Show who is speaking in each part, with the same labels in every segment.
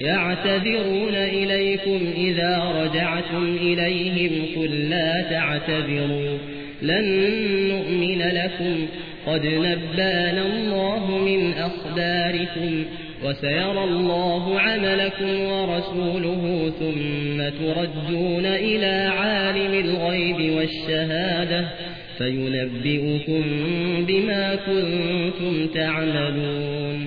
Speaker 1: يعتذرون إليكم إذا رجعتم إليهم قل لا تعتذروا لن نؤمن لكم قد نبان الله من أخباركم وسيرى الله عملكم ورسوله ثم تردون إلى عالم الغيب والشهادة فينبئكم بما كنتم تعملون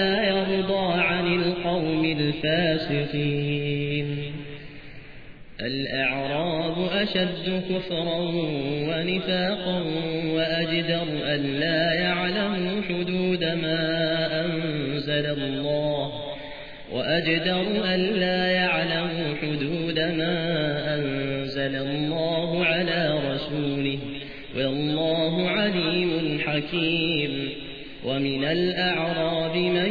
Speaker 1: القوم الفاسقين. الأعراب أشد كفرا ونفاقا وأجدر أن لا يعلموا حدود ما أنزل الله وأجدر أن لا يعلموا حدود ما أنزل الله على رسوله والله عليم حكيم. ومن الأعراب من